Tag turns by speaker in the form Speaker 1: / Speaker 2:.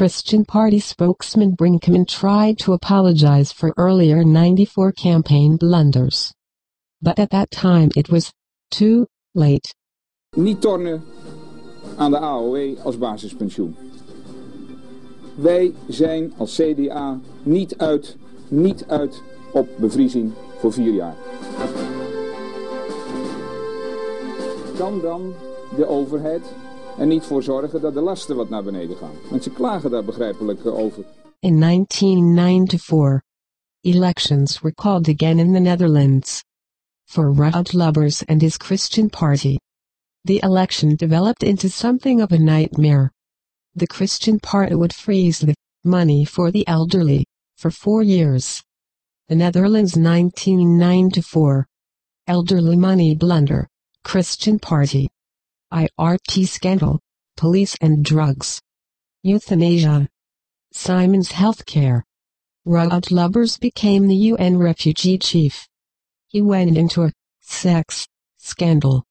Speaker 1: Christian Party spokesman Brinkman tried to apologize for earlier 94 campaign blunders. But at that time it was too late.
Speaker 2: Niet tornen aan de AOW als basispensioen. Wij zijn als CDA niet uit, niet uit op bevriezing voor vier jaar. Kan dan de overheid er niet voor zorgen dat de lasten wat naar beneden gaan? Mensen klagen daar begrijpelijk eh, over.
Speaker 1: In 1994, elections were called again in the Netherlands. For Ruud Lubbers and his Christian party. The election developed into something of a nightmare. The Christian party would freeze the money for the elderly for four years. The Netherlands 1994. Elderly money blunder. Christian party. IRT scandal. Police and drugs. Euthanasia. Simon's Healthcare. Ruud Lubbers became the UN refugee chief. He went into a sex scandal